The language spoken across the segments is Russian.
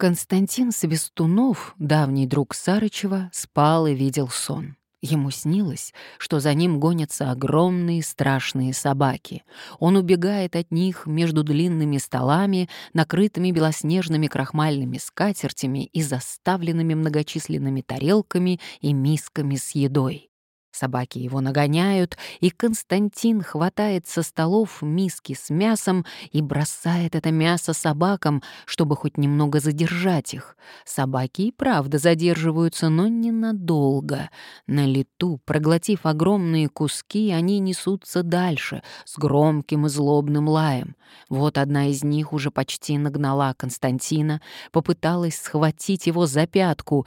Константин Свистунов, давний друг Сарычева, спал и видел сон. Ему снилось, что за ним гонятся огромные страшные собаки. Он убегает от них между длинными столами, накрытыми белоснежными крахмальными скатертями и заставленными многочисленными тарелками и мисками с едой. Собаки его нагоняют, и Константин хватает со столов миски с мясом и бросает это мясо собакам, чтобы хоть немного задержать их. Собаки и правда задерживаются, но ненадолго. На лету, проглотив огромные куски, они несутся дальше, с громким и злобным лаем. Вот одна из них уже почти нагнала Константина, попыталась схватить его за пятку,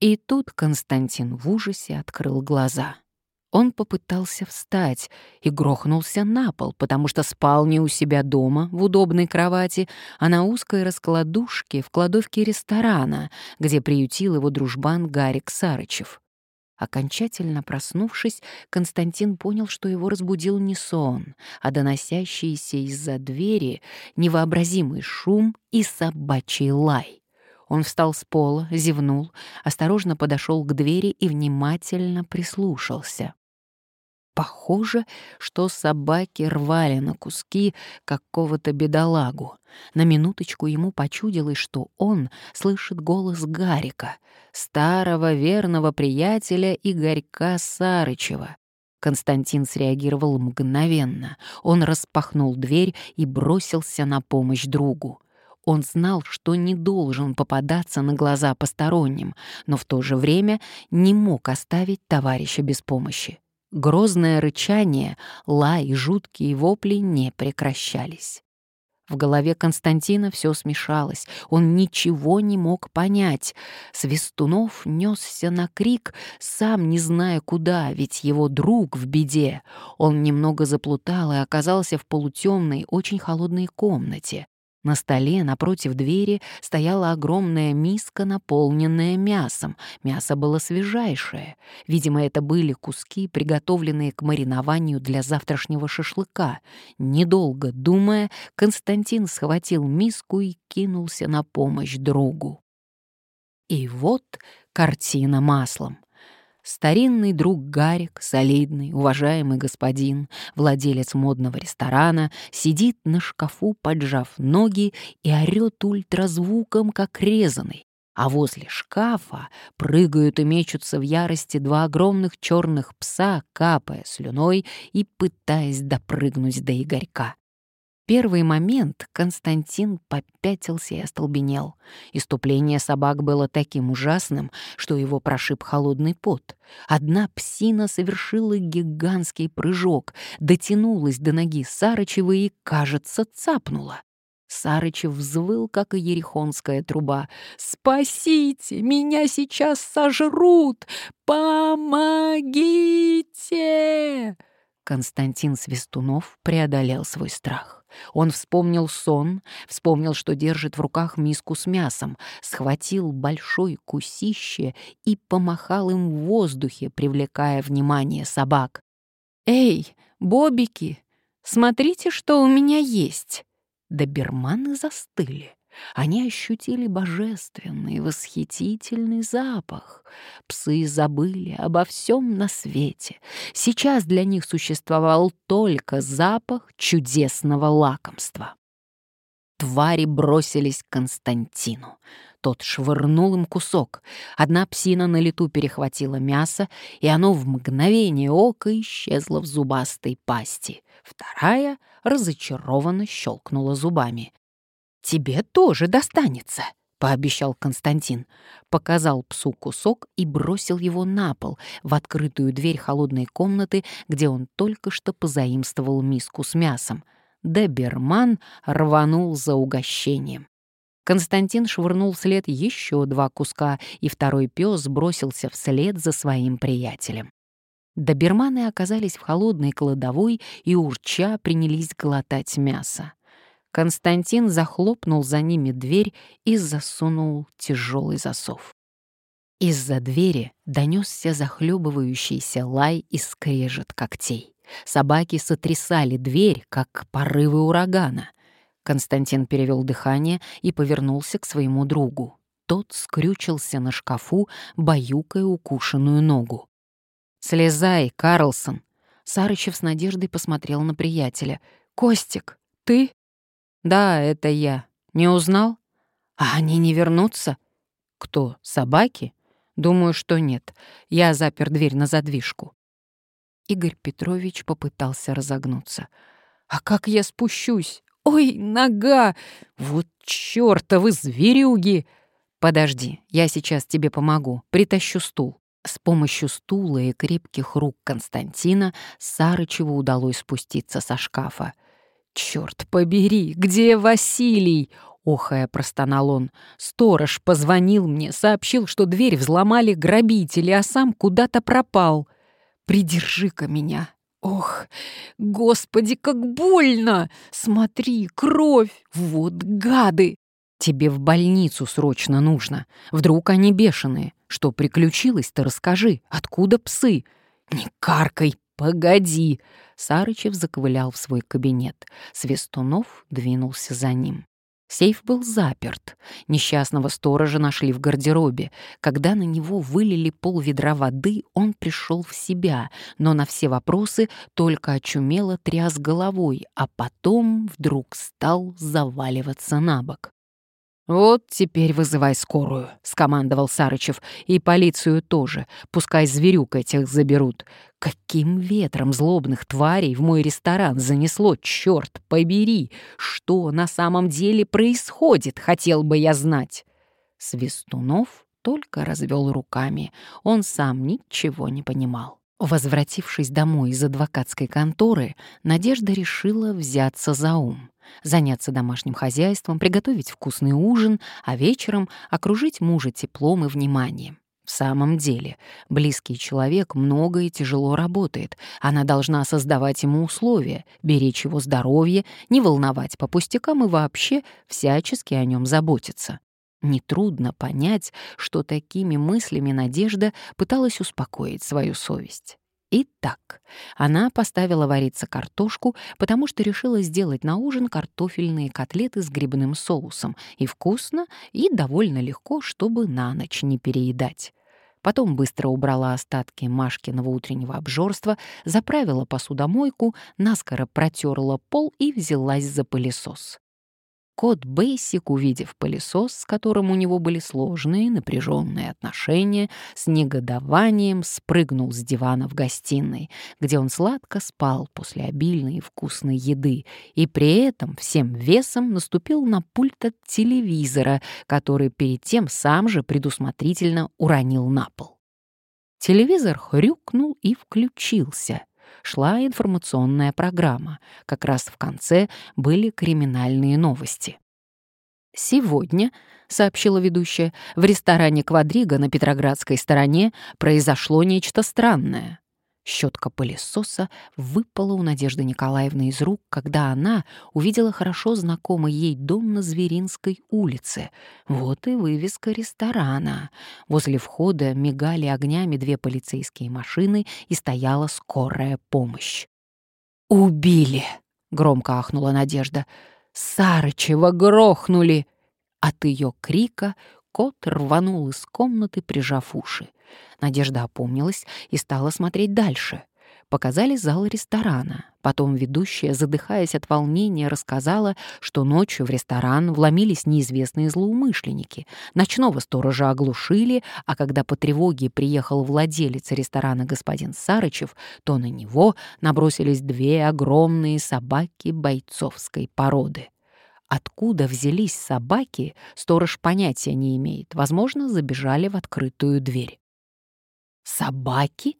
и тут Константин в ужасе открыл глаза. Он попытался встать и грохнулся на пол, потому что спал не у себя дома, в удобной кровати, а на узкой раскладушке в кладовке ресторана, где приютил его дружбан Гарик Сарычев. Окончательно проснувшись, Константин понял, что его разбудил не сон, а доносящийся из-за двери невообразимый шум и собачий лай. Он встал с пола, зевнул, осторожно подошел к двери и внимательно прислушался. Похоже, что собаки рвали на куски какого-то бедолагу. На минуточку ему почудилось, что он слышит голос Гарика, старого верного приятеля Игорька Сарычева. Константин среагировал мгновенно. Он распахнул дверь и бросился на помощь другу. Он знал, что не должен попадаться на глаза посторонним, но в то же время не мог оставить товарища без помощи. Грозное рычание, лай и жуткие вопли не прекращались. В голове Константина все смешалось, он ничего не мог понять. Свистунов несся на крик, сам не зная куда, ведь его друг в беде. Он немного заплутал и оказался в полутемной, очень холодной комнате. На столе напротив двери стояла огромная миска, наполненная мясом. Мясо было свежайшее. Видимо, это были куски, приготовленные к маринованию для завтрашнего шашлыка. Недолго думая, Константин схватил миску и кинулся на помощь другу. И вот картина маслом. Старинный друг Гарик, солидный, уважаемый господин, владелец модного ресторана, сидит на шкафу, поджав ноги и орёт ультразвуком, как резанный. А возле шкафа прыгают и мечутся в ярости два огромных черных пса, капая слюной и пытаясь допрыгнуть до Игорька первый момент Константин попятился и остолбенел. Иступление собак было таким ужасным, что его прошиб холодный пот. Одна псина совершила гигантский прыжок, дотянулась до ноги Сарычева и, кажется, цапнула. Сарычев взвыл, как и ерехонская труба. «Спасите! Меня сейчас сожрут! Помогите!» Константин Свистунов преодолел свой страх. Он вспомнил сон, вспомнил, что держит в руках миску с мясом, схватил большой кусище и помахал им в воздухе, привлекая внимание собак. «Эй, бобики, смотрите, что у меня есть!» Доберманы застыли. Они ощутили божественный, восхитительный запах. Псы забыли обо всем на свете. Сейчас для них существовал только запах чудесного лакомства. Твари бросились к Константину. Тот швырнул им кусок. Одна псина на лету перехватила мясо, и оно в мгновение ока исчезло в зубастой пасти. Вторая разочарованно щелкнула зубами тебе тоже достанется», — пообещал Константин. Показал псу кусок и бросил его на пол, в открытую дверь холодной комнаты, где он только что позаимствовал миску с мясом. Доберман рванул за угощением. Константин швырнул вслед еще два куска, и второй пес бросился вслед за своим приятелем. Доберманы оказались в холодной кладовой и, урча, принялись глотать мясо. Константин захлопнул за ними дверь и засунул тяжелый засов. Из-за двери донесся захлебывающийся лай и скрежет когтей. Собаки сотрясали дверь, как порывы урагана. Константин перевел дыхание и повернулся к своему другу. Тот скрючился на шкафу, баюкая укушенную ногу. «Слезай, Карлсон!» Сарычев с надеждой посмотрел на приятеля. «Костик, ты?» «Да, это я. Не узнал?» «А они не вернутся?» «Кто, собаки?» «Думаю, что нет. Я запер дверь на задвижку». Игорь Петрович попытался разогнуться. «А как я спущусь? Ой, нога! Вот чёртовы зверюги!» «Подожди, я сейчас тебе помогу. Притащу стул». С помощью стула и крепких рук Константина Сарычеву удалось спуститься со шкафа. «Чёрт побери, где Василий?» Охая, простонал он. «Сторож позвонил мне, сообщил, что дверь взломали грабители, а сам куда-то пропал. Придержи-ка меня. Ох, господи, как больно! Смотри, кровь! Вот гады!» «Тебе в больницу срочно нужно. Вдруг они бешеные. Что приключилось-то, расскажи. Откуда псы?» «Не каркай, погоди!» Сарычев заковылял в свой кабинет. Свистунов двинулся за ним. Сейф был заперт. Несчастного сторожа нашли в гардеробе. Когда на него вылили полведра воды, он пришел в себя, но на все вопросы только очумело тряс головой, а потом вдруг стал заваливаться на бок. «Вот теперь вызывай скорую», — скомандовал Сарычев. «И полицию тоже. Пускай зверюк этих заберут. Каким ветром злобных тварей в мой ресторан занесло, черт побери! Что на самом деле происходит, хотел бы я знать». Свистунов только развел руками. Он сам ничего не понимал. Возвратившись домой из адвокатской конторы, Надежда решила взяться за ум заняться домашним хозяйством, приготовить вкусный ужин, а вечером окружить мужа теплом и вниманием. В самом деле, близкий человек много и тяжело работает. Она должна создавать ему условия, беречь его здоровье, не волновать по пустякам и вообще всячески о нем заботиться. Нетрудно понять, что такими мыслями Надежда пыталась успокоить свою совесть. Итак, она поставила вариться картошку, потому что решила сделать на ужин картофельные котлеты с грибным соусом. И вкусно, и довольно легко, чтобы на ночь не переедать. Потом быстро убрала остатки Машкиного утреннего обжорства, заправила посудомойку, наскоро протерла пол и взялась за пылесос. Кот Бейсик, увидев пылесос, с которым у него были сложные, напряженные отношения, с негодованием спрыгнул с дивана в гостиной, где он сладко спал после обильной и вкусной еды, и при этом всем весом наступил на пульт от телевизора, который перед тем сам же предусмотрительно уронил на пол. Телевизор хрюкнул и включился — шла информационная программа. Как раз в конце были криминальные новости. «Сегодня», — сообщила ведущая, — «в ресторане «Квадрига» на Петроградской стороне произошло нечто странное. Щетка пылесоса выпала у Надежды Николаевны из рук, когда она увидела хорошо знакомый ей дом на Зверинской улице. Вот и вывеска ресторана. Возле входа мигали огнями две полицейские машины и стояла скорая помощь. «Убили!» — громко ахнула Надежда. «Сарычева грохнули!» От ее крика кот рванул из комнаты, прижав уши. Надежда опомнилась и стала смотреть дальше. Показали зал ресторана. Потом ведущая, задыхаясь от волнения, рассказала, что ночью в ресторан вломились неизвестные злоумышленники. Ночного сторожа оглушили, а когда по тревоге приехал владелец ресторана господин Сарычев, то на него набросились две огромные собаки бойцовской породы. Откуда взялись собаки, сторож понятия не имеет. Возможно, забежали в открытую дверь. «Собаки?»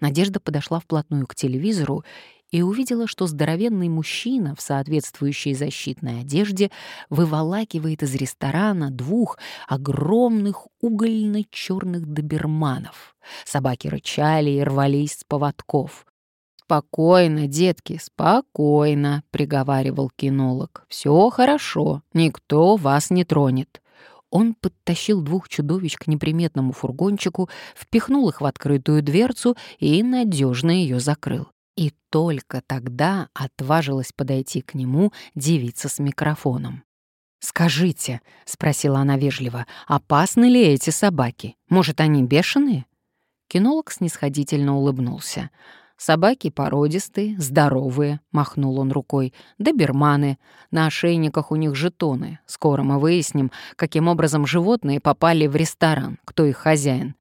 Надежда подошла вплотную к телевизору и увидела, что здоровенный мужчина в соответствующей защитной одежде выволакивает из ресторана двух огромных угольно-черных доберманов. Собаки рычали и рвались с поводков. «Спокойно, детки, спокойно», — приговаривал кинолог. «Все хорошо, никто вас не тронет». Он подтащил двух чудовищ к неприметному фургончику, впихнул их в открытую дверцу и надежно ее закрыл. И только тогда отважилась подойти к нему девица с микрофоном. «Скажите», — спросила она вежливо, — «опасны ли эти собаки? Может, они бешеные?» Кинолог снисходительно улыбнулся. «Собаки породистые, здоровые», — махнул он рукой, — «доберманы. На ошейниках у них жетоны. Скоро мы выясним, каким образом животные попали в ресторан, кто их хозяин.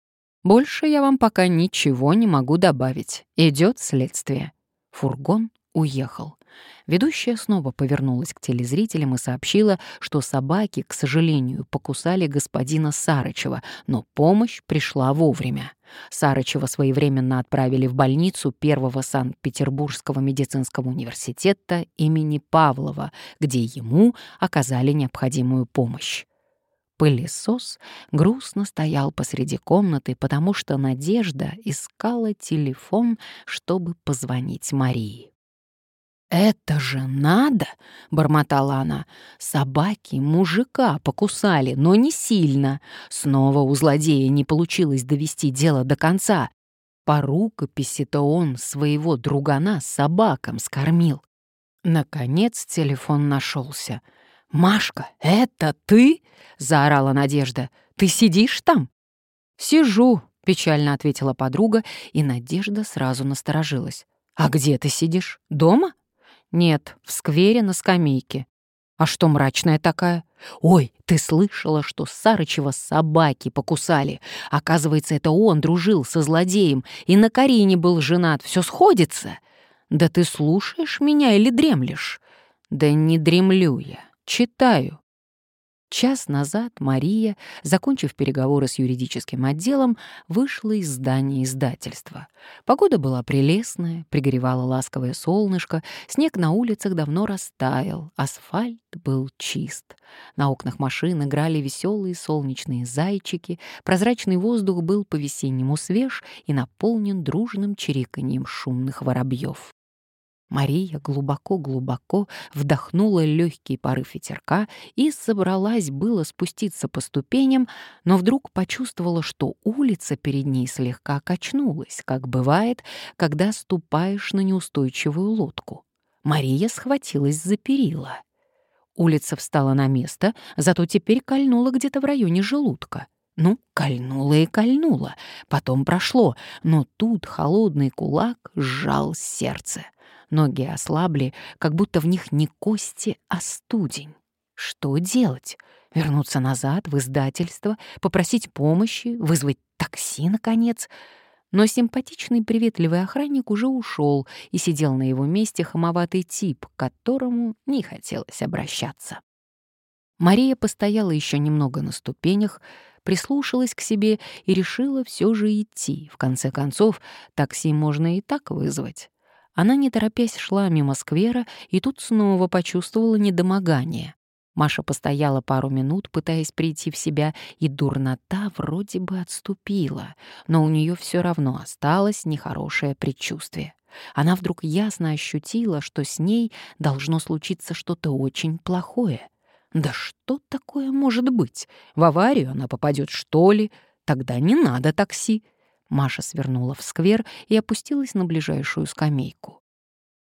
Больше я вам пока ничего не могу добавить. Идет следствие». Фургон уехал. Ведущая снова повернулась к телезрителям и сообщила, что собаки, к сожалению, покусали господина Сарычева, но помощь пришла вовремя. Сарычева своевременно отправили в больницу Первого Санкт-Петербургского медицинского университета имени Павлова, где ему оказали необходимую помощь. Пылесос грустно стоял посреди комнаты, потому что Надежда искала телефон, чтобы позвонить Марии. «Это же надо!» — бормотала она. «Собаки мужика покусали, но не сильно. Снова у злодея не получилось довести дело до конца. По рукописи-то он своего другана собакам скормил». Наконец телефон нашелся. «Машка, это ты?» — заорала Надежда. «Ты сидишь там?» «Сижу», — печально ответила подруга, и Надежда сразу насторожилась. «А где ты сидишь? Дома?» «Нет, в сквере на скамейке». «А что мрачная такая?» «Ой, ты слышала, что Сарычева собаки покусали? Оказывается, это он дружил со злодеем и на Карине был женат. Все сходится?» «Да ты слушаешь меня или дремлешь?» «Да не дремлю я, читаю». Час назад Мария, закончив переговоры с юридическим отделом, вышла из здания издательства. Погода была прелестная, пригревало ласковое солнышко, снег на улицах давно растаял, асфальт был чист. На окнах машин играли веселые солнечные зайчики, прозрачный воздух был по-весеннему свеж и наполнен дружным чириканьем шумных воробьев. Мария глубоко-глубоко вдохнула легкий порыв ветерка и собралась было спуститься по ступеням, но вдруг почувствовала, что улица перед ней слегка качнулась, как бывает, когда ступаешь на неустойчивую лодку. Мария схватилась за перила. Улица встала на место, зато теперь кольнула где-то в районе желудка. Ну, кольнула и кольнула, потом прошло, но тут холодный кулак сжал сердце. Ноги ослабли, как будто в них не кости, а студень. Что делать? Вернуться назад, в издательство, попросить помощи, вызвать такси, наконец? Но симпатичный приветливый охранник уже ушел и сидел на его месте хамоватый тип, к которому не хотелось обращаться. Мария постояла еще немного на ступенях, прислушалась к себе и решила все же идти. В конце концов, такси можно и так вызвать. Она, не торопясь, шла мимо сквера и тут снова почувствовала недомогание. Маша постояла пару минут, пытаясь прийти в себя, и дурнота вроде бы отступила, но у нее все равно осталось нехорошее предчувствие. Она вдруг ясно ощутила, что с ней должно случиться что-то очень плохое. Да что такое может быть? В аварию она попадет, что ли? Тогда не надо такси. Маша свернула в сквер и опустилась на ближайшую скамейку.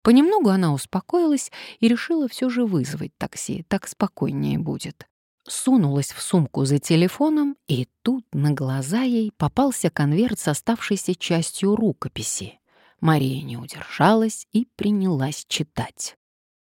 Понемногу она успокоилась и решила все же вызвать такси, так спокойнее будет. Сунулась в сумку за телефоном, и тут на глаза ей попался конверт с оставшейся частью рукописи. Мария не удержалась и принялась читать.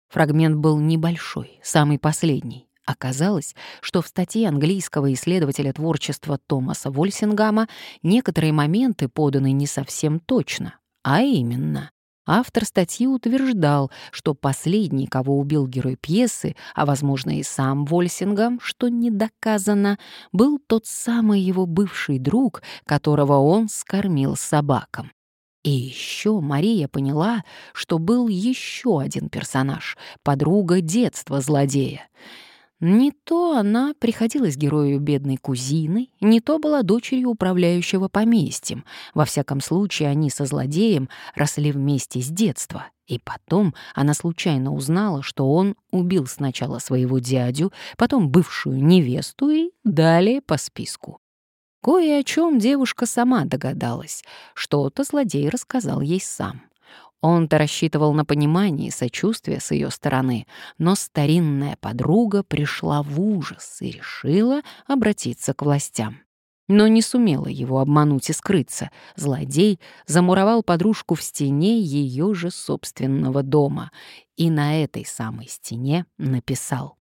Фрагмент был небольшой, самый последний. Оказалось, что в статье английского исследователя творчества Томаса Вольсингама некоторые моменты поданы не совсем точно, а именно Автор статьи утверждал, что последний, кого убил герой пьесы, а, возможно, и сам Вольсингам, что не доказано, был тот самый его бывший друг, которого он скормил собакам. И еще Мария поняла, что был еще один персонаж — подруга детства злодея. Не то она приходилась герою бедной кузины, не то была дочерью управляющего поместьем. Во всяком случае, они со злодеем росли вместе с детства. И потом она случайно узнала, что он убил сначала своего дядю, потом бывшую невесту и далее по списку. Кое о чем девушка сама догадалась. Что-то злодей рассказал ей сам. Он-то рассчитывал на понимание и сочувствие с ее стороны, но старинная подруга пришла в ужас и решила обратиться к властям. Но не сумела его обмануть и скрыться. Злодей замуровал подружку в стене ее же собственного дома и на этой самой стене написал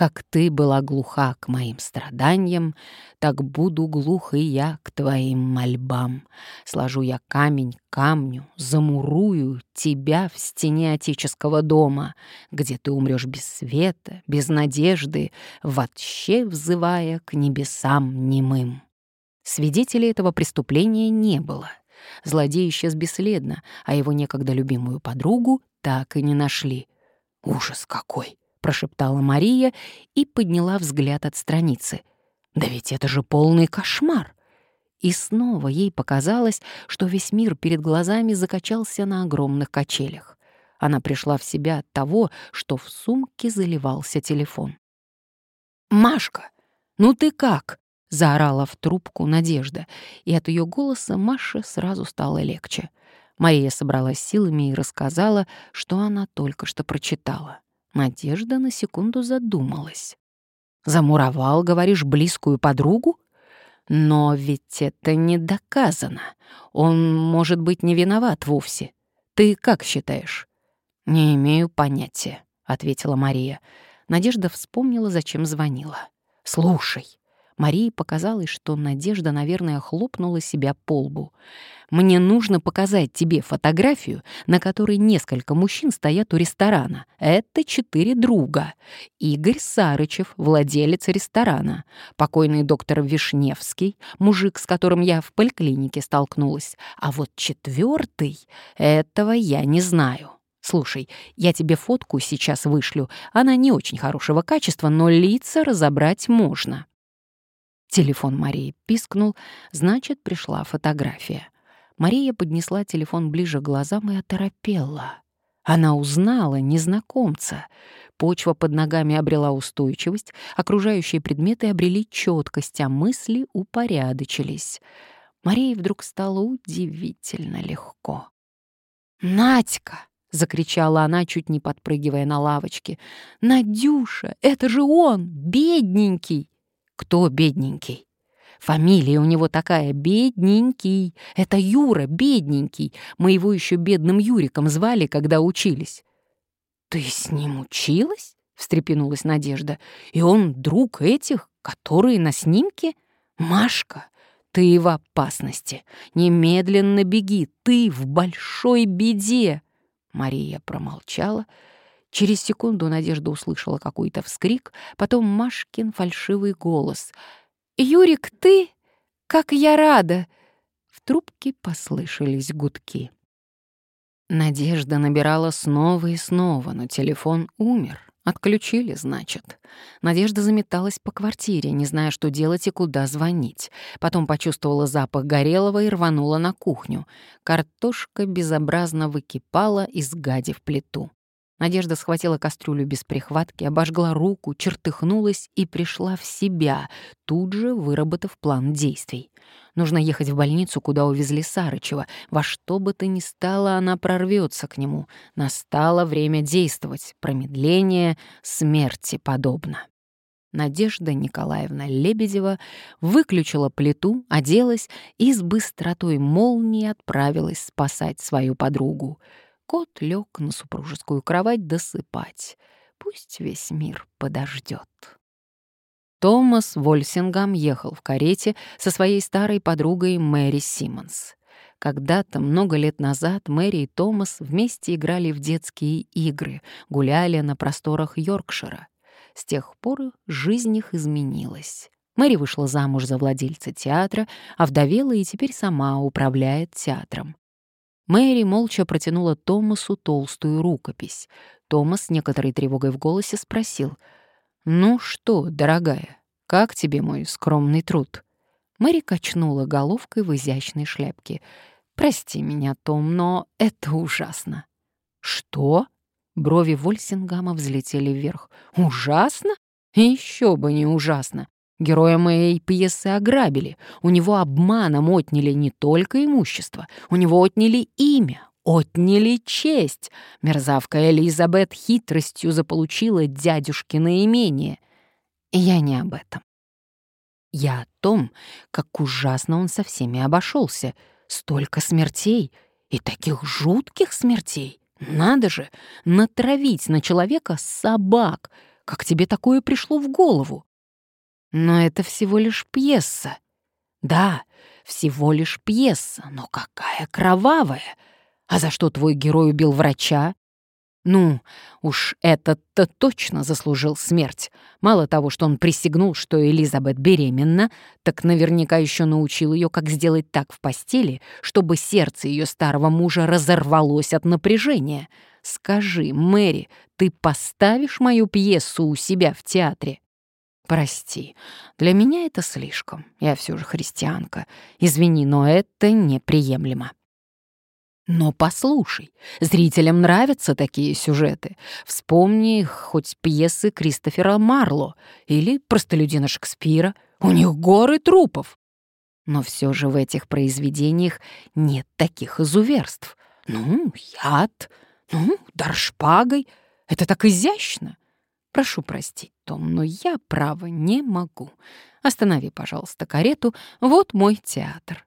как ты была глуха к моим страданиям, так буду глух и я к твоим мольбам. Сложу я камень к камню, замурую тебя в стене отеческого дома, где ты умрешь без света, без надежды, вообще взывая к небесам немым. Свидетелей этого преступления не было. Злодей исчез бесследно, а его некогда любимую подругу так и не нашли. Ужас какой! — прошептала Мария и подняла взгляд от страницы. «Да ведь это же полный кошмар!» И снова ей показалось, что весь мир перед глазами закачался на огромных качелях. Она пришла в себя от того, что в сумке заливался телефон. «Машка, ну ты как?» — заорала в трубку Надежда, и от ее голоса Маше сразу стало легче. Мария собралась силами и рассказала, что она только что прочитала. Надежда на секунду задумалась. «Замуровал, говоришь, близкую подругу? Но ведь это не доказано. Он, может быть, не виноват вовсе. Ты как считаешь?» «Не имею понятия», — ответила Мария. Надежда вспомнила, зачем звонила. «Слушай, Марии показалось, что Надежда, наверное, хлопнула себя по лбу. «Мне нужно показать тебе фотографию, на которой несколько мужчин стоят у ресторана. Это четыре друга. Игорь Сарычев, владелец ресторана. Покойный доктор Вишневский, мужик, с которым я в поликлинике столкнулась. А вот четвертый, этого я не знаю». Слушай, я тебе фотку сейчас вышлю. Она не очень хорошего качества, но лица разобрать можно. Телефон Марии пискнул, значит, пришла фотография. Мария поднесла телефон ближе к глазам и оторопела. Она узнала незнакомца. Почва под ногами обрела устойчивость, окружающие предметы обрели четкость, а мысли упорядочились. Марии вдруг стало удивительно легко. «Надька!» — закричала она, чуть не подпрыгивая на лавочке. «Надюша, это же он, бедненький!» Кто бедненький? Фамилия у него такая «Бедненький». Это Юра, бедненький. Мы его еще бедным Юриком звали, когда учились. «Ты с ним училась?» — встрепенулась Надежда. «И он друг этих, которые на снимке? Машка, ты в опасности. Немедленно беги, ты в большой беде!» Мария промолчала, — Через секунду Надежда услышала какой-то вскрик, потом Машкин фальшивый голос. «Юрик, ты? Как я рада!» В трубке послышались гудки. Надежда набирала снова и снова, но телефон умер. Отключили, значит. Надежда заметалась по квартире, не зная, что делать и куда звонить. Потом почувствовала запах горелого и рванула на кухню. Картошка безобразно выкипала, изгадив плиту. Надежда схватила кастрюлю без прихватки, обожгла руку, чертыхнулась и пришла в себя, тут же выработав план действий. Нужно ехать в больницу, куда увезли Сарычева. Во что бы то ни стало, она прорвется к нему. Настало время действовать. Промедление смерти подобно. Надежда Николаевна Лебедева выключила плиту, оделась и с быстротой молнии отправилась спасать свою подругу. Кот лег на супружескую кровать досыпать. Пусть весь мир подождет. Томас Вольсингам ехал в карете со своей старой подругой Мэри Симмонс. Когда-то, много лет назад, Мэри и Томас вместе играли в детские игры, гуляли на просторах Йоркшира. С тех пор жизнь их изменилась. Мэри вышла замуж за владельца театра, а вдовела и теперь сама управляет театром. Мэри молча протянула Томасу толстую рукопись. Томас некоторой тревогой в голосе спросил. «Ну что, дорогая, как тебе мой скромный труд?» Мэри качнула головкой в изящной шляпке. «Прости меня, Том, но это ужасно». «Что?» Брови Вольсингама взлетели вверх. «Ужасно? Еще бы не ужасно. Героя моей пьесы ограбили. У него обманом отняли не только имущество, у него отняли имя. отняли честь. Мерзавка Элизабет хитростью заполучила дядюшкино имение. Я не об этом. Я о том, как ужасно он со всеми обошелся. Столько смертей и таких жутких смертей. Надо же, натравить на человека собак. Как тебе такое пришло в голову? Но это всего лишь пьеса. Да, всего лишь пьеса, но какая кровавая. А за что твой герой убил врача? Ну, уж этот-то точно заслужил смерть. Мало того, что он присягнул, что Элизабет беременна, так наверняка еще научил ее, как сделать так в постели, чтобы сердце ее старого мужа разорвалось от напряжения. Скажи, Мэри, ты поставишь мою пьесу у себя в театре? Прости, для меня это слишком. Я все же христианка. Извини, но это неприемлемо. Но послушай, зрителям нравятся такие сюжеты. Вспомни хоть пьесы Кристофера Марло или простолюдина Шекспира. У них горы трупов. Но все же в этих произведениях нет таких изуверств. Ну, яд, ну, дар шпагой. Это так изящно. Прошу простить, Том, но я, право, не могу. Останови, пожалуйста, карету. Вот мой театр.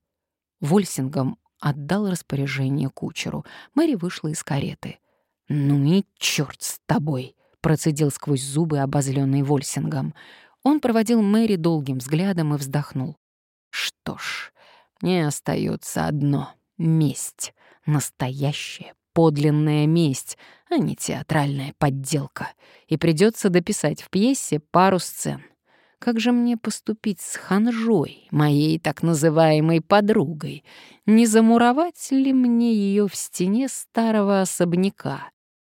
Вольсингом отдал распоряжение кучеру. Мэри вышла из кареты. «Ну и черт с тобой!» — процедил сквозь зубы обозленный Вольсингом. Он проводил Мэри долгим взглядом и вздохнул. «Что ж, мне остается одно — месть. Настоящая, подлинная месть, а не театральная подделка. И придется дописать в пьесе пару сцен. Как же мне поступить с Ханжой, моей так называемой подругой? Не замуровать ли мне ее в стене старого особняка?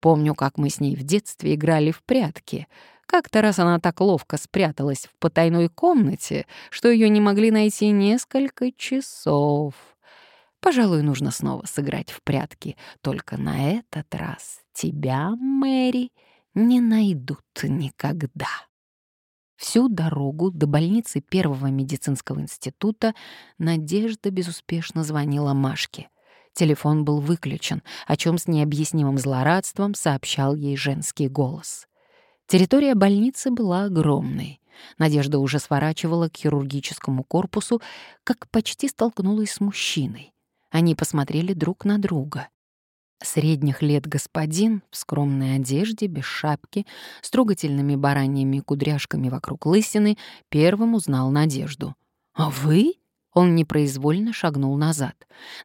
Помню, как мы с ней в детстве играли в прятки. Как-то раз она так ловко спряталась в потайной комнате, что ее не могли найти несколько часов. Пожалуй, нужно снова сыграть в прятки, только на этот раз тебя, Мэри, не найдут никогда. Всю дорогу до больницы Первого медицинского института Надежда безуспешно звонила Машке. Телефон был выключен, о чем с необъяснимым злорадством сообщал ей женский голос. Территория больницы была огромной. Надежда уже сворачивала к хирургическому корпусу, как почти столкнулась с мужчиной. Они посмотрели друг на друга. Средних лет господин в скромной одежде, без шапки, с трогательными бараньими кудряшками вокруг лысины, первым узнал Надежду. «А вы?» Он непроизвольно шагнул назад.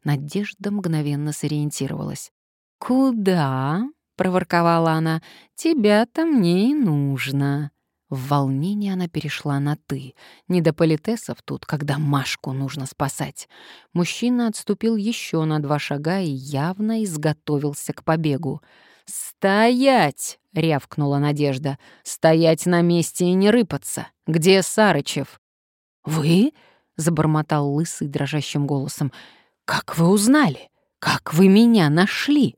Надежда мгновенно сориентировалась. «Куда?» — проворковала она. «Тебя-то мне и нужно». В волнении она перешла на «ты». Не до политесов тут, когда Машку нужно спасать. Мужчина отступил еще на два шага и явно изготовился к побегу. «Стоять!» — рявкнула Надежда. «Стоять на месте и не рыпаться! Где Сарычев?» «Вы?» — забормотал лысый дрожащим голосом. «Как вы узнали? Как вы меня нашли?»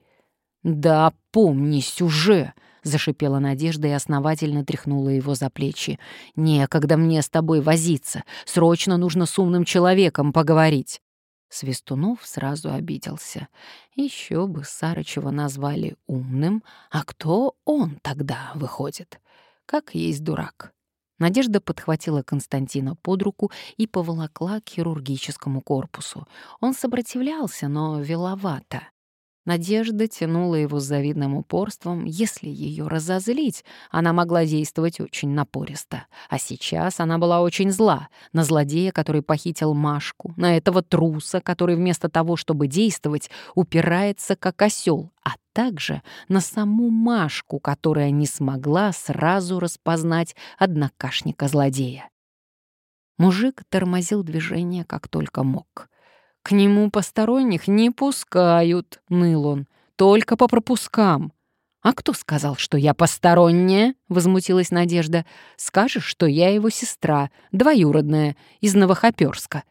«Да помнись уже!» — зашипела Надежда и основательно тряхнула его за плечи. «Некогда мне с тобой возиться. Срочно нужно с умным человеком поговорить». Свистунов сразу обиделся. Еще бы Сарычева назвали умным, а кто он тогда выходит? Как есть дурак. Надежда подхватила Константина под руку и поволокла к хирургическому корпусу. Он сопротивлялся, но веловато. Надежда тянула его с завидным упорством. Если ее разозлить, она могла действовать очень напористо. А сейчас она была очень зла на злодея, который похитил Машку, на этого труса, который вместо того, чтобы действовать, упирается как осел, а также на саму Машку, которая не смогла сразу распознать однокашника-злодея. Мужик тормозил движение как только мог. «К нему посторонних не пускают», — ныл он, — «только по пропускам». «А кто сказал, что я посторонняя?» — возмутилась Надежда. «Скажешь, что я его сестра, двоюродная, из Новохоперска».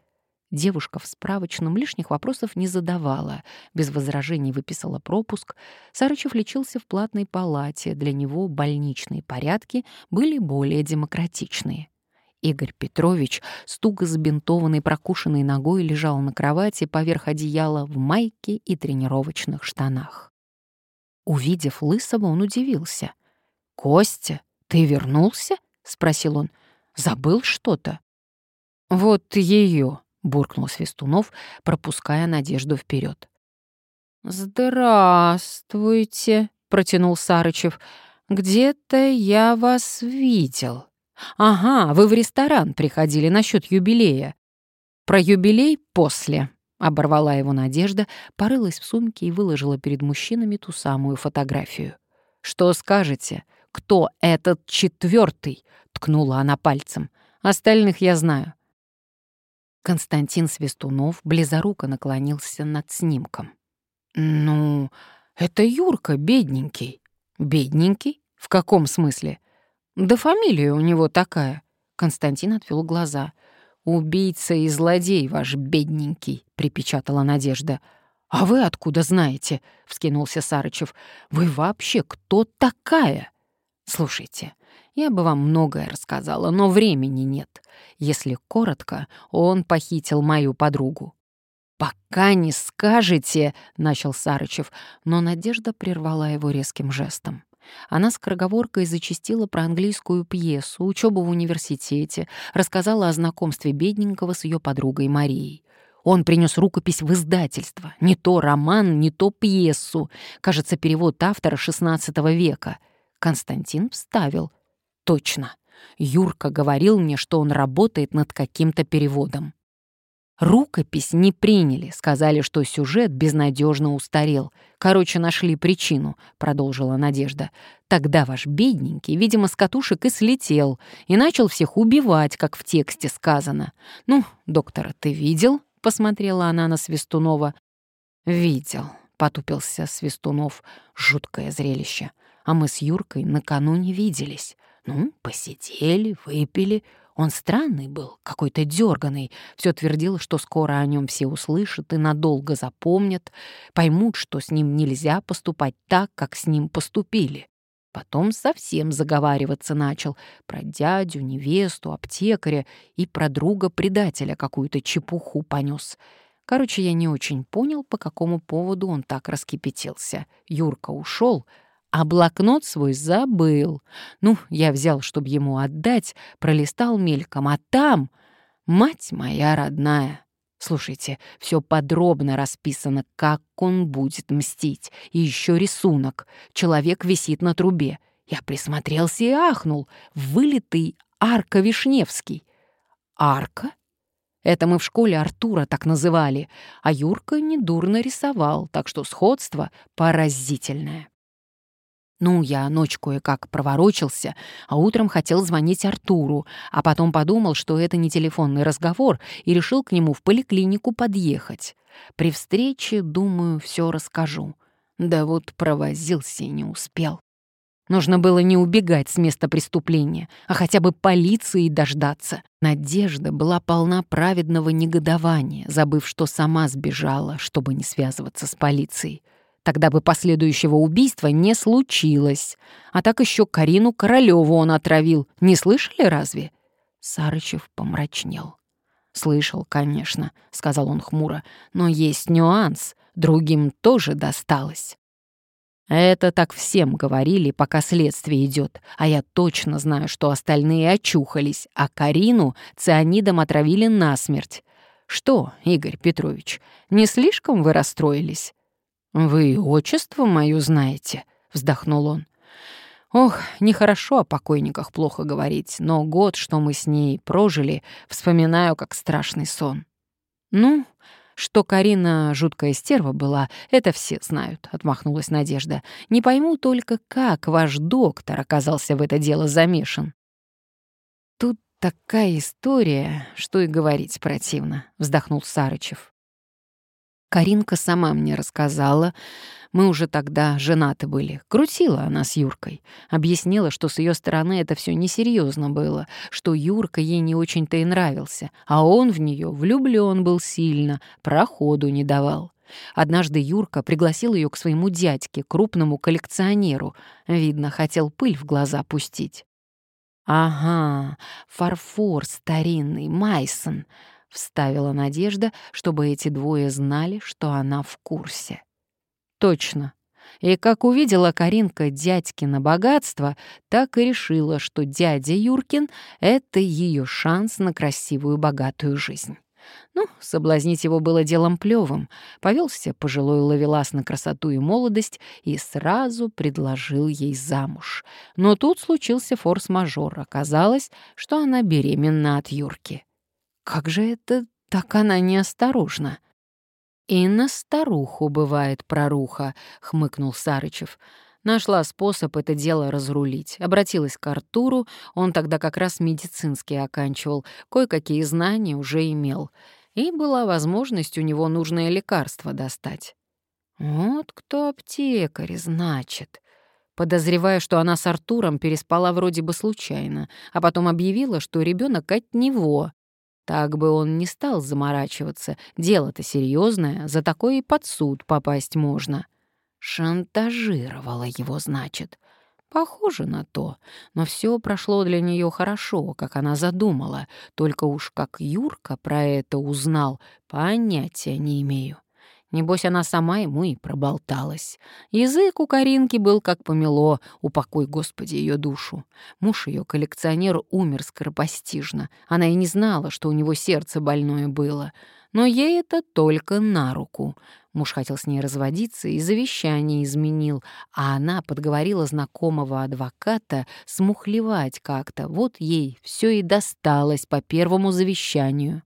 Девушка в справочном лишних вопросов не задавала, без возражений выписала пропуск. Сарычев лечился в платной палате, для него больничные порядки были более демократичные. Игорь Петрович с туго забинтованной прокушенной ногой лежал на кровати поверх одеяла в майке и тренировочных штанах. Увидев Лысого, он удивился. «Костя, ты вернулся?» — спросил он. «Забыл что-то?» «Вот ее», — буркнул Свистунов, пропуская Надежду вперед. «Здравствуйте», — протянул Сарычев. «Где-то я вас видел». «Ага, вы в ресторан приходили насчет юбилея». «Про юбилей после», — оборвала его Надежда, порылась в сумке и выложила перед мужчинами ту самую фотографию. «Что скажете? Кто этот четвертый? ткнула она пальцем. «Остальных я знаю». Константин Свистунов близоруко наклонился над снимком. «Ну, это Юрка, бедненький». «Бедненький? В каком смысле?» «Да фамилия у него такая». Константин отвел глаза. «Убийца и злодей ваш бедненький», — припечатала Надежда. «А вы откуда знаете?» — вскинулся Сарычев. «Вы вообще кто такая?» «Слушайте, я бы вам многое рассказала, но времени нет. Если коротко, он похитил мою подругу. «Пока не скажете», — начал Сарычев, но Надежда прервала его резким жестом. Она с скороговоркой зачастила про английскую пьесу, учебу в университете, рассказала о знакомстве бедненького с ее подругой Марией. Он принес рукопись в издательство. Не то роман, не то пьесу. Кажется, перевод автора XVI века. Константин вставил. «Точно. Юрка говорил мне, что он работает над каким-то переводом». Рукопись не приняли, сказали, что сюжет безнадежно устарел. Короче, нашли причину, продолжила Надежда. Тогда ваш бедненький, видимо, с катушек и слетел, и начал всех убивать, как в тексте сказано. Ну, доктора, ты видел? Посмотрела она на Свистунова. Видел, потупился Свистунов. Жуткое зрелище. А мы с Юркой накануне виделись. Ну, посидели, выпили, он странный был, какой-то дерганый. Все твердил, что скоро о нем все услышат и надолго запомнят, поймут, что с ним нельзя поступать так, как с ним поступили. Потом совсем заговариваться начал про дядю, невесту, аптекаря и про друга-предателя какую-то чепуху понес. Короче, я не очень понял, по какому поводу он так раскипятился. Юрка ушел, а блокнот свой забыл. Ну, я взял, чтобы ему отдать, пролистал мельком, а там... Мать моя родная! Слушайте, все подробно расписано, как он будет мстить. И еще рисунок. Человек висит на трубе. Я присмотрелся и ахнул. Вылитый Арка Вишневский. Арка? Это мы в школе Артура так называли. А Юрка недурно рисовал, так что сходство поразительное. Ну, я ночь кое-как проворочился, а утром хотел звонить Артуру, а потом подумал, что это не телефонный разговор, и решил к нему в поликлинику подъехать. При встрече, думаю, все расскажу. Да вот провозился и не успел. Нужно было не убегать с места преступления, а хотя бы полиции дождаться. Надежда была полна праведного негодования, забыв, что сама сбежала, чтобы не связываться с полицией. Тогда бы последующего убийства не случилось. А так еще Карину Королеву он отравил. Не слышали разве?» Сарычев помрачнел. «Слышал, конечно», — сказал он хмуро, «но есть нюанс. Другим тоже досталось». Это так всем говорили, пока следствие идет, а я точно знаю, что остальные очухались, а Карину цианидом отравили насмерть. Что, Игорь Петрович, не слишком вы расстроились? «Вы отчество мою знаете?» — вздохнул он. «Ох, нехорошо о покойниках плохо говорить, но год, что мы с ней прожили, вспоминаю как страшный сон». «Ну, что Карина жуткая стерва была, это все знают», — отмахнулась Надежда. «Не пойму только, как ваш доктор оказался в это дело замешан». «Тут такая история, что и говорить противно», — вздохнул Сарычев. Каринка сама мне рассказала. Мы уже тогда женаты были. Крутила она с Юркой. Объяснила, что с ее стороны это все несерьезно было, что Юрка ей не очень-то и нравился, а он в нее влюблен был сильно, проходу не давал. Однажды Юрка пригласил ее к своему дядьке, крупному коллекционеру. Видно, хотел пыль в глаза пустить. «Ага, фарфор старинный, Майсон», — вставила Надежда, чтобы эти двое знали, что она в курсе. «Точно. И как увидела Каринка дядькино богатство, так и решила, что дядя Юркин — это ее шанс на красивую богатую жизнь». Ну, соблазнить его было делом плевым. Повелся пожилой ловелас на красоту и молодость и сразу предложил ей замуж. Но тут случился форс-мажор. Оказалось, что она беременна от Юрки. Как же это так она неосторожна? «И на старуху бывает проруха», — хмыкнул Сарычев. Нашла способ это дело разрулить. Обратилась к Артуру, он тогда как раз медицинский оканчивал, кое-какие знания уже имел. И была возможность у него нужное лекарство достать. Вот кто аптекарь, значит. Подозревая, что она с Артуром переспала вроде бы случайно, а потом объявила, что ребенок от него. Так бы он не стал заморачиваться. Дело-то серьезное, за такое и под суд попасть можно. Шантажировала его, значит. Похоже на то, но все прошло для нее хорошо, как она задумала, только уж как Юрка про это узнал, понятия не имею. Небось, она сама ему и проболталась. Язык у Каринки был как помело, упокой, Господи, ее душу. Муж ее, коллекционер, умер скоропостижно. Она и не знала, что у него сердце больное было. Но ей это только на руку. Муж хотел с ней разводиться и завещание изменил, а она подговорила знакомого адвоката смухлевать как-то. Вот ей все и досталось по первому завещанию.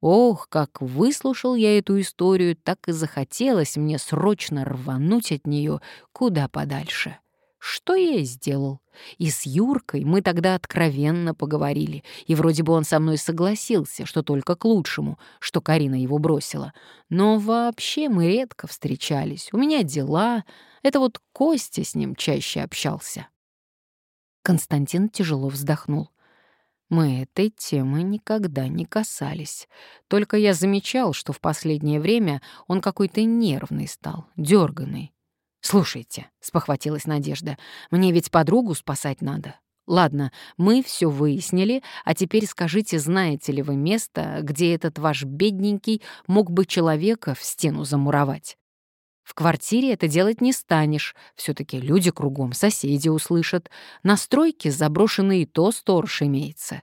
Ох, как выслушал я эту историю, так и захотелось мне срочно рвануть от нее куда подальше. Что я и сделал. И с Юркой мы тогда откровенно поговорили, и вроде бы он со мной согласился, что только к лучшему, что Карина его бросила. Но вообще мы редко встречались. У меня дела. Это вот Костя с ним чаще общался. Константин тяжело вздохнул. Мы этой темы никогда не касались. Только я замечал, что в последнее время он какой-то нервный стал, дерганный. «Слушайте», — спохватилась Надежда, — «мне ведь подругу спасать надо. Ладно, мы все выяснили, а теперь скажите, знаете ли вы место, где этот ваш бедненький мог бы человека в стену замуровать?» В квартире это делать не станешь. все таки люди кругом, соседи услышат. На стройке заброшенный и то сторож имеется.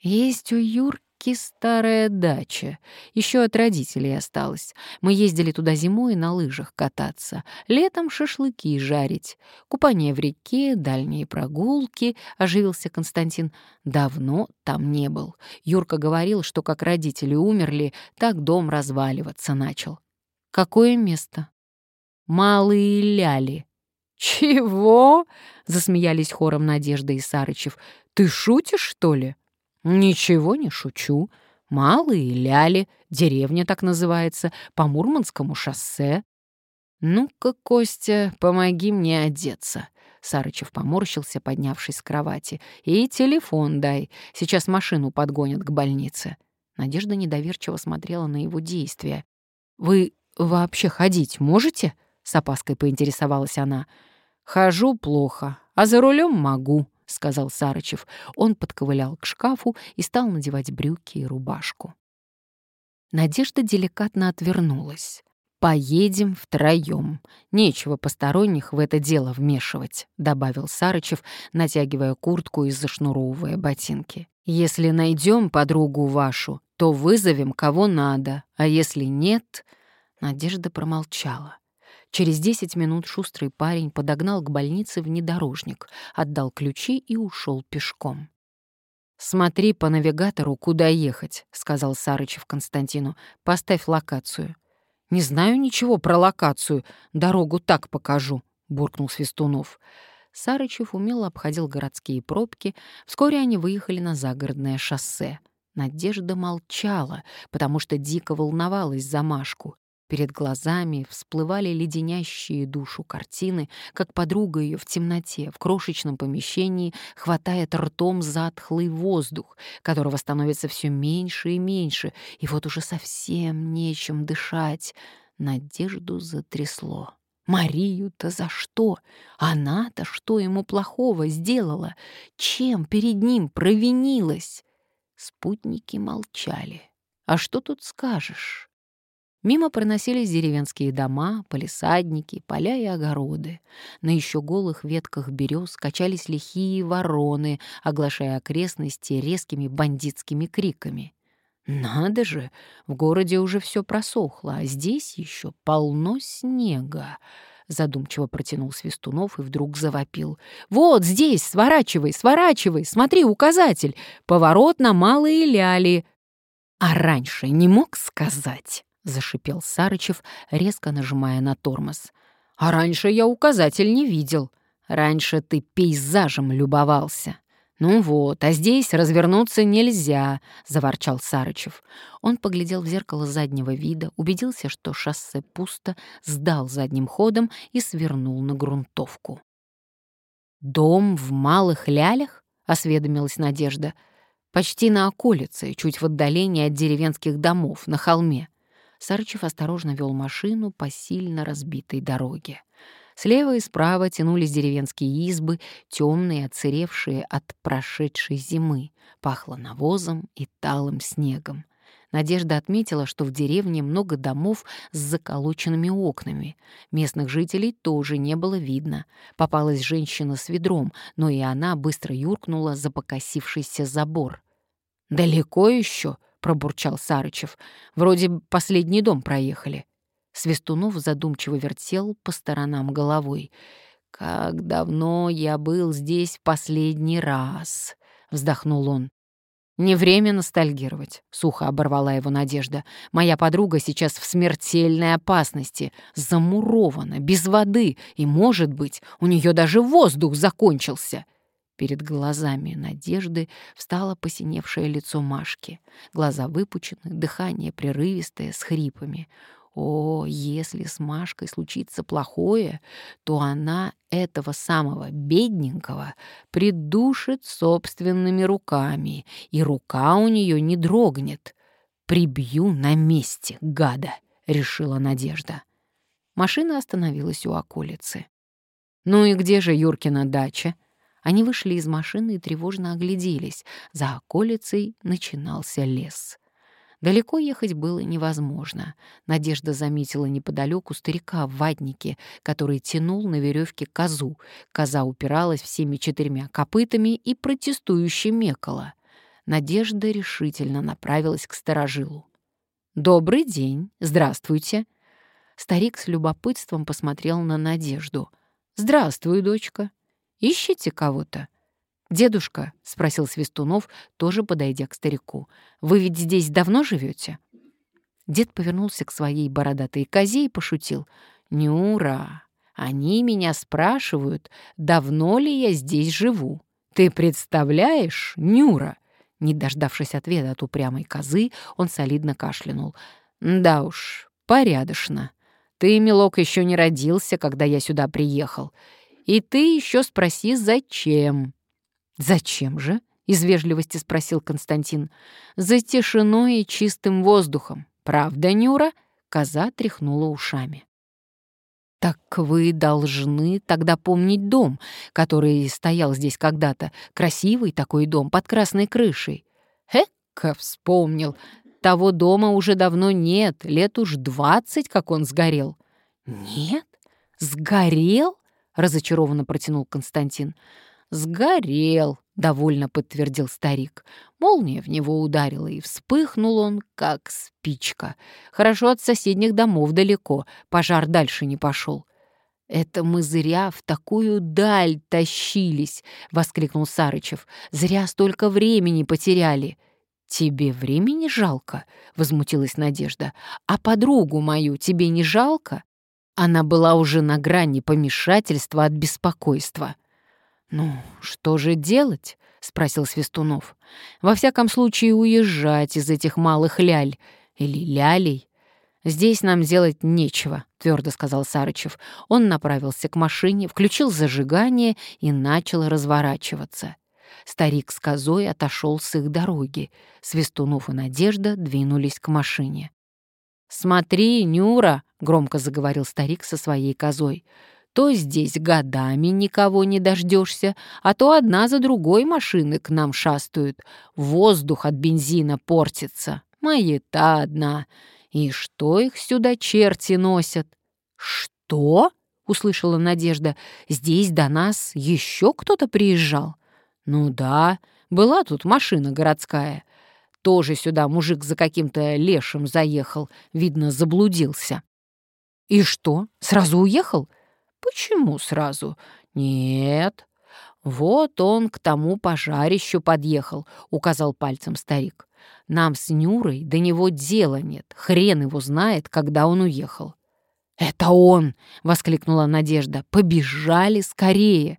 Есть у Юрки старая дача. Еще от родителей осталась. Мы ездили туда зимой на лыжах кататься. Летом шашлыки жарить. Купание в реке, дальние прогулки, — оживился Константин. Давно там не был. Юрка говорил, что как родители умерли, так дом разваливаться начал. Какое место? Малые ляли. Чего? Засмеялись хором Надежда и Сарычев. Ты шутишь, что ли? Ничего не шучу. Малые ляли, деревня так называется, по Мурманскому шоссе. Ну-ка, Костя, помоги мне одеться. Сарычев поморщился, поднявшись с кровати. «И телефон дай. Сейчас машину подгонят к больнице». Надежда недоверчиво смотрела на его действия. «Вы «Вообще ходить можете?» — с опаской поинтересовалась она. «Хожу плохо, а за рулем могу», — сказал Сарычев. Он подковылял к шкафу и стал надевать брюки и рубашку. Надежда деликатно отвернулась. «Поедем втроем. Нечего посторонних в это дело вмешивать», — добавил Сарычев, натягивая куртку и зашнуровывая ботинки. «Если найдем подругу вашу, то вызовем кого надо, а если нет...» Надежда промолчала. Через десять минут шустрый парень подогнал к больнице внедорожник, отдал ключи и ушел пешком. «Смотри по навигатору, куда ехать», — сказал Сарычев Константину. «Поставь локацию». «Не знаю ничего про локацию. Дорогу так покажу», — буркнул Свистунов. Сарычев умело обходил городские пробки. Вскоре они выехали на загородное шоссе. Надежда молчала, потому что дико волновалась за Машку. Перед глазами всплывали леденящие душу картины, как подруга ее в темноте, в крошечном помещении, хватает ртом затхлый воздух, которого становится все меньше и меньше, и вот уже совсем нечем дышать. Надежду затрясло. Марию-то за что? Она-то что ему плохого сделала? Чем перед ним провинилась? Спутники молчали. А что тут скажешь? Мимо проносились деревенские дома, полисадники, поля и огороды. На еще голых ветках берез качались лихие вороны, оглашая окрестности резкими бандитскими криками. Надо же, в городе уже все просохло, а здесь еще полно снега. Задумчиво протянул Свистунов и вдруг завопил. «Вот здесь! Сворачивай, сворачивай! Смотри, указатель! Поворот на Малые Ляли!» «А раньше не мог сказать?» — зашипел Сарычев, резко нажимая на тормоз. «А раньше я указатель не видел. Раньше ты пейзажем любовался». «Ну вот, а здесь развернуться нельзя», — заворчал Сарычев. Он поглядел в зеркало заднего вида, убедился, что шоссе пусто, сдал задним ходом и свернул на грунтовку. «Дом в малых лялях?» — осведомилась Надежда. «Почти на околице, чуть в отдалении от деревенских домов, на холме». Сарычев осторожно вел машину по сильно разбитой дороге. Слева и справа тянулись деревенские избы, темные, отсыревшие от прошедшей зимы. Пахло навозом и талым снегом. Надежда отметила, что в деревне много домов с заколоченными окнами. Местных жителей тоже не было видно. Попалась женщина с ведром, но и она быстро юркнула за покосившийся забор. «Далеко еще?» — пробурчал Сарычев. «Вроде последний дом проехали». Свистунов задумчиво вертел по сторонам головой. «Как давно я был здесь последний раз!» — вздохнул он. «Не время ностальгировать», — сухо оборвала его Надежда. «Моя подруга сейчас в смертельной опасности, замурована, без воды, и, может быть, у нее даже воздух закончился». Перед глазами Надежды встало посиневшее лицо Машки. Глаза выпучены, дыхание прерывистое, с хрипами. О, если с Машкой случится плохое, то она этого самого бедненького придушит собственными руками, и рука у нее не дрогнет. «Прибью на месте, гада!» — решила Надежда. Машина остановилась у околицы. «Ну и где же Юркина дача?» Они вышли из машины и тревожно огляделись. За околицей начинался лес. Далеко ехать было невозможно. Надежда заметила неподалеку старика в ватнике, который тянул на веревке козу. Коза упиралась всеми четырьмя копытами и протестующе мекала. Надежда решительно направилась к сторожилу. «Добрый день! Здравствуйте!» Старик с любопытством посмотрел на Надежду. «Здравствуй, дочка! Ищете кого-то?» «Дедушка», — спросил Свистунов, тоже подойдя к старику, — «вы ведь здесь давно живете?» Дед повернулся к своей бородатой козе и пошутил. «Нюра, они меня спрашивают, давно ли я здесь живу. Ты представляешь, Нюра?» Не дождавшись ответа от упрямой козы, он солидно кашлянул. «Да уж, порядочно. Ты, милок, еще не родился, когда я сюда приехал. И ты еще спроси, зачем?» «Зачем же?» — из вежливости спросил Константин. «За тишиной и чистым воздухом. Правда, Нюра?» — коза тряхнула ушами. «Так вы должны тогда помнить дом, который стоял здесь когда-то. Красивый такой дом, под красной крышей». «Эка, вспомнил. Того дома уже давно нет, лет уж двадцать, как он сгорел». «Нет? Сгорел?» — разочарованно протянул Константин. «Сгорел», — довольно подтвердил старик. Молния в него ударила, и вспыхнул он, как спичка. Хорошо от соседних домов далеко, пожар дальше не пошел. «Это мы зря в такую даль тащились!» — воскликнул Сарычев. «Зря столько времени потеряли!» «Тебе времени жалко?» — возмутилась Надежда. «А подругу мою тебе не жалко?» Она была уже на грани помешательства от беспокойства. «Ну, что же делать?» — спросил Свистунов. «Во всяком случае, уезжать из этих малых ляль или лялей. Здесь нам делать нечего», — твердо сказал Сарычев. Он направился к машине, включил зажигание и начал разворачиваться. Старик с козой отошел с их дороги. Свистунов и Надежда двинулись к машине. «Смотри, Нюра!» — громко заговорил старик со своей козой. «То здесь годами никого не дождешься, а то одна за другой машины к нам шастают. Воздух от бензина портится. Маята одна. И что их сюда черти носят?» «Что?» — услышала Надежда. «Здесь до нас еще кто-то приезжал?» «Ну да, была тут машина городская. Тоже сюда мужик за каким-то лешим заехал, видно, заблудился». «И что, сразу уехал?» «Почему сразу?» «Нет». «Вот он к тому пожарищу подъехал», — указал пальцем старик. «Нам с Нюрой до него дела нет. Хрен его знает, когда он уехал». «Это он!» — воскликнула Надежда. «Побежали скорее!»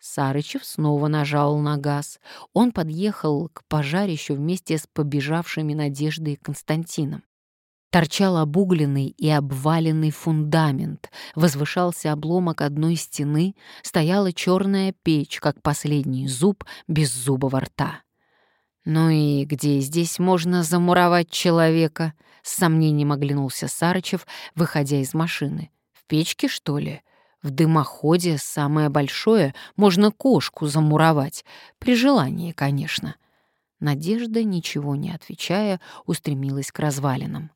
Сарычев снова нажал на газ. Он подъехал к пожарищу вместе с побежавшими Надеждой и Константином. Торчал обугленный и обваленный фундамент, возвышался обломок одной стены, стояла черная печь, как последний зуб без зубова рта. «Ну и где здесь можно замуровать человека?» — с сомнением оглянулся Сарычев, выходя из машины. «В печке, что ли? В дымоходе самое большое можно кошку замуровать, при желании, конечно». Надежда, ничего не отвечая, устремилась к развалинам.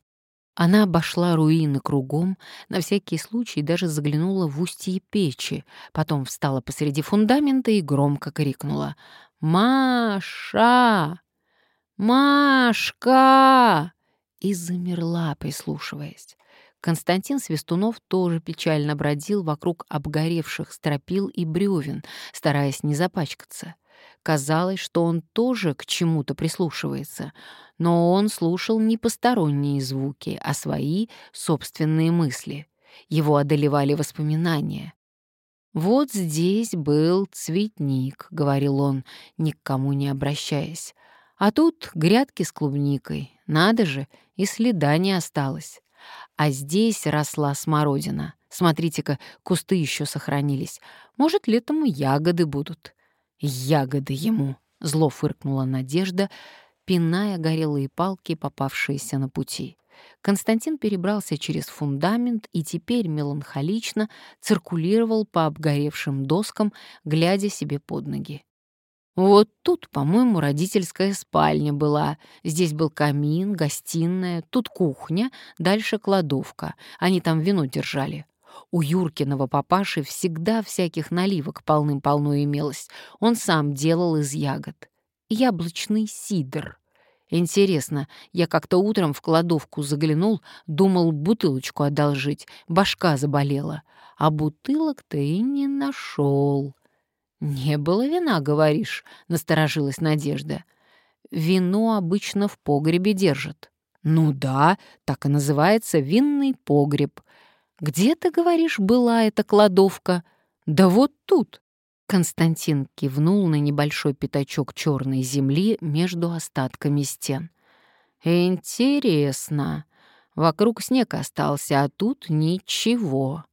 Она обошла руины кругом, на всякий случай даже заглянула в устье печи, потом встала посреди фундамента и громко крикнула «Маша! Машка!» и замерла, прислушиваясь. Константин Свистунов тоже печально бродил вокруг обгоревших стропил и бревен, стараясь не запачкаться. Казалось, что он тоже к чему-то прислушивается, но он слушал не посторонние звуки, а свои собственные мысли. Его одолевали воспоминания. «Вот здесь был цветник», — говорил он, ни к кому не обращаясь. «А тут грядки с клубникой. Надо же, и следа не осталось. А здесь росла смородина. Смотрите-ка, кусты еще сохранились. Может, летом ягоды будут». «Ягоды ему!» — зло фыркнула Надежда, пиная горелые палки, попавшиеся на пути. Константин перебрался через фундамент и теперь меланхолично циркулировал по обгоревшим доскам, глядя себе под ноги. Вот тут, по-моему, родительская спальня была. Здесь был камин, гостиная, тут кухня, дальше кладовка. Они там вино держали. У Юркиного папаши всегда всяких наливок полным-полно имелось. Он сам делал из ягод. Яблочный сидр. Интересно, я как-то утром в кладовку заглянул, думал бутылочку одолжить, башка заболела. А бутылок-то и не нашел. «Не было вина, говоришь?» — насторожилась Надежда. «Вино обычно в погребе держат». «Ну да, так и называется винный погреб. «Где, ты говоришь, была эта кладовка?» «Да вот тут». Константин кивнул на небольшой пятачок черной земли между остатками стен. «Интересно. Вокруг снег остался, а тут ничего.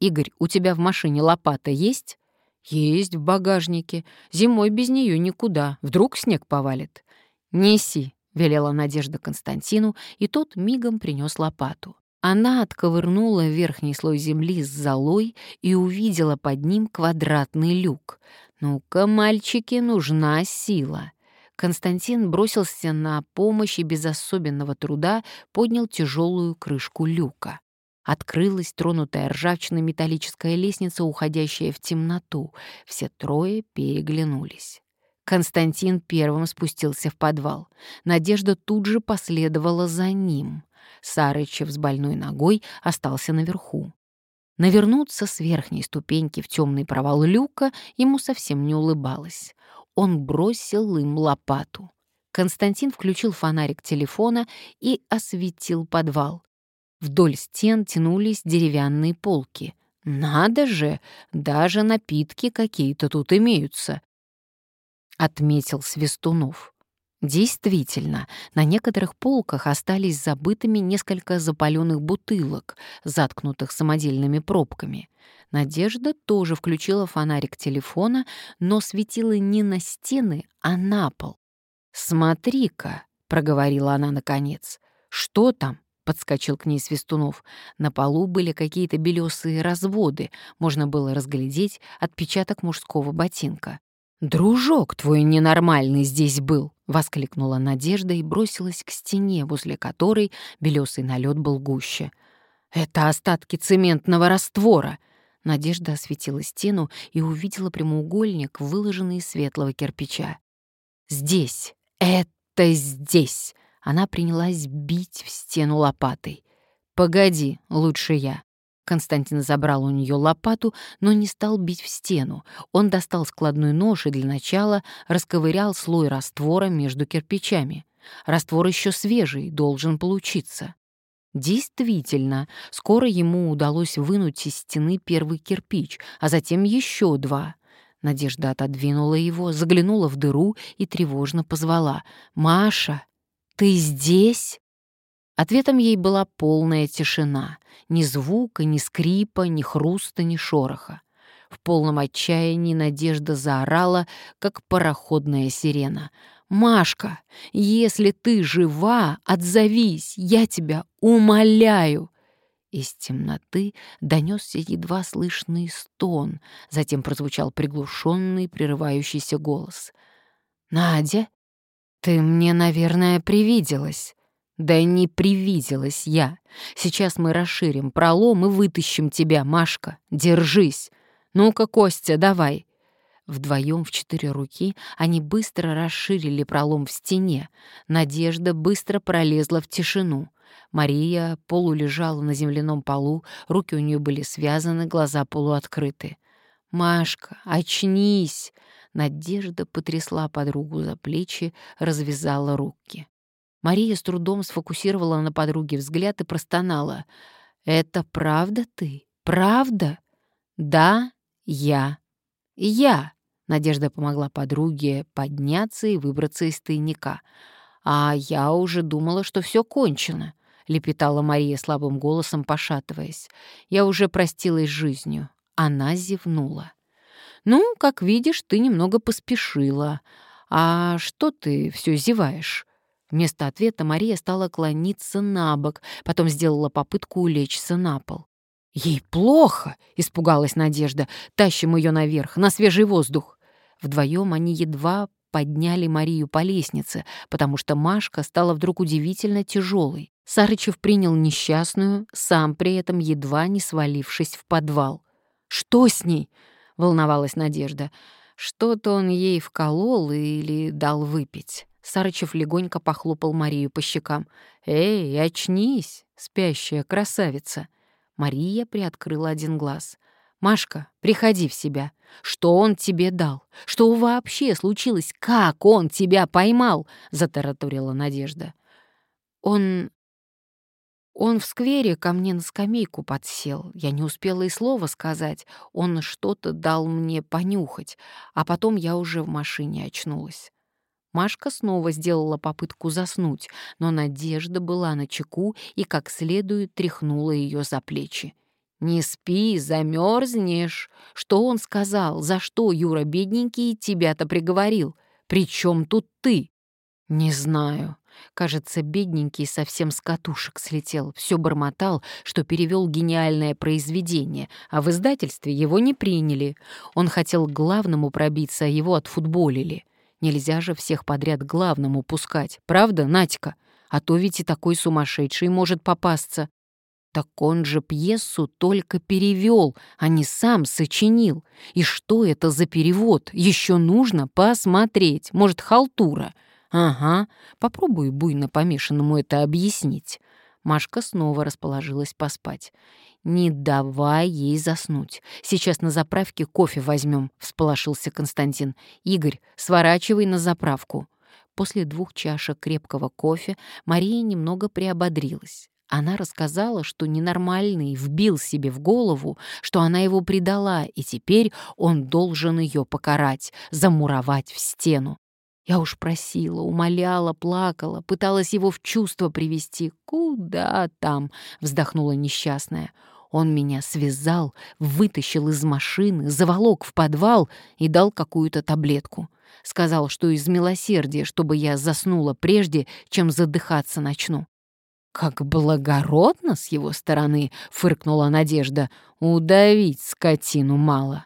Игорь, у тебя в машине лопата есть?» «Есть в багажнике. Зимой без нее никуда. Вдруг снег повалит». «Неси», — велела Надежда Константину, и тот мигом принес лопату. Она отковырнула верхний слой земли с золой и увидела под ним квадратный люк. «Ну-ка, мальчики, нужна сила!» Константин бросился на помощь и без особенного труда поднял тяжелую крышку люка. Открылась тронутая ржавчиной металлическая лестница, уходящая в темноту. Все трое переглянулись. Константин первым спустился в подвал. Надежда тут же последовала за ним. Сарычев с больной ногой остался наверху. Навернуться с верхней ступеньки в темный провал люка ему совсем не улыбалось. Он бросил им лопату. Константин включил фонарик телефона и осветил подвал. Вдоль стен тянулись деревянные полки. «Надо же! Даже напитки какие-то тут имеются!» — отметил Свистунов. Действительно, на некоторых полках остались забытыми несколько запаленных бутылок, заткнутых самодельными пробками. Надежда тоже включила фонарик телефона, но светила не на стены, а на пол. «Смотри-ка», — проговорила она наконец, — «что там? подскочил к ней Свистунов. На полу были какие-то белесые разводы, можно было разглядеть отпечаток мужского ботинка. «Дружок твой ненормальный здесь был!» — воскликнула Надежда и бросилась к стене, возле которой белесый налет был гуще. «Это остатки цементного раствора!» Надежда осветила стену и увидела прямоугольник, выложенный из светлого кирпича. «Здесь! Это здесь!» Она принялась бить в стену лопатой. «Погоди, лучше я». Константин забрал у нее лопату, но не стал бить в стену. Он достал складной нож и для начала расковырял слой раствора между кирпичами. Раствор еще свежий, должен получиться. Действительно, скоро ему удалось вынуть из стены первый кирпич, а затем еще два. Надежда отодвинула его, заглянула в дыру и тревожно позвала. «Маша!» «Ты здесь?» Ответом ей была полная тишина. Ни звука, ни скрипа, ни хруста, ни шороха. В полном отчаянии Надежда заорала, как пароходная сирена. «Машка, если ты жива, отзовись, я тебя умоляю!» Из темноты донесся едва слышный стон, затем прозвучал приглушенный, прерывающийся голос. «Надя, «Ты мне, наверное, привиделась». «Да не привиделась я. Сейчас мы расширим пролом и вытащим тебя, Машка. Держись. Ну-ка, Костя, давай». Вдвоем в четыре руки они быстро расширили пролом в стене. Надежда быстро пролезла в тишину. Мария полулежала на земляном полу, руки у нее были связаны, глаза полуоткрыты. «Машка, очнись!» Надежда потрясла подругу за плечи, развязала руки. Мария с трудом сфокусировала на подруге взгляд и простонала. «Это правда ты? Правда?» «Да, я. Я!» Надежда помогла подруге подняться и выбраться из тайника. «А я уже думала, что все кончено», — лепетала Мария слабым голосом, пошатываясь. «Я уже простилась с жизнью». Она зевнула. «Ну, как видишь, ты немного поспешила. А что ты все зеваешь?» Вместо ответа Мария стала клониться на бок, потом сделала попытку улечься на пол. «Ей плохо!» — испугалась Надежда. «Тащим ее наверх, на свежий воздух!» Вдвоем они едва подняли Марию по лестнице, потому что Машка стала вдруг удивительно тяжелой. Сарычев принял несчастную, сам при этом едва не свалившись в подвал. «Что с ней?» — волновалась Надежда. Что-то он ей вколол или дал выпить. Сарычев легонько похлопал Марию по щекам. «Эй, очнись, спящая красавица!» Мария приоткрыла один глаз. «Машка, приходи в себя. Что он тебе дал? Что вообще случилось? Как он тебя поймал?» — затараторила Надежда. «Он он в сквере ко мне на скамейку подсел. Я не успела и слова сказать. Он что-то дал мне понюхать, а потом я уже в машине очнулась. Машка снова сделала попытку заснуть, но Надежда была на чеку и как следует тряхнула ее за плечи. «Не спи, замерзнешь. Что он сказал? За что Юра бедненький тебя-то приговорил? Причем тут ты?» «Не знаю. Кажется, бедненький совсем с катушек слетел, все бормотал, что перевел гениальное произведение, а в издательстве его не приняли. Он хотел главному пробиться, а его отфутболили. Нельзя же всех подряд главному пускать, правда, Надька? А то ведь и такой сумасшедший может попасться. Так он же пьесу только перевел, а не сам сочинил. И что это за перевод? Еще нужно посмотреть. Может, халтура. «Ага, попробуй буйно помешанному это объяснить». Машка снова расположилась поспать. «Не давай ей заснуть. Сейчас на заправке кофе возьмем», — всполошился Константин. «Игорь, сворачивай на заправку». После двух чашек крепкого кофе Мария немного приободрилась. Она рассказала, что ненормальный вбил себе в голову, что она его предала, и теперь он должен ее покарать, замуровать в стену. Я уж просила, умоляла, плакала, пыталась его в чувство привести. «Куда там?» — вздохнула несчастная. Он меня связал, вытащил из машины, заволок в подвал и дал какую-то таблетку. Сказал, что из милосердия, чтобы я заснула прежде, чем задыхаться начну. «Как благородно с его стороны!» — фыркнула Надежда. «Удавить скотину мало!»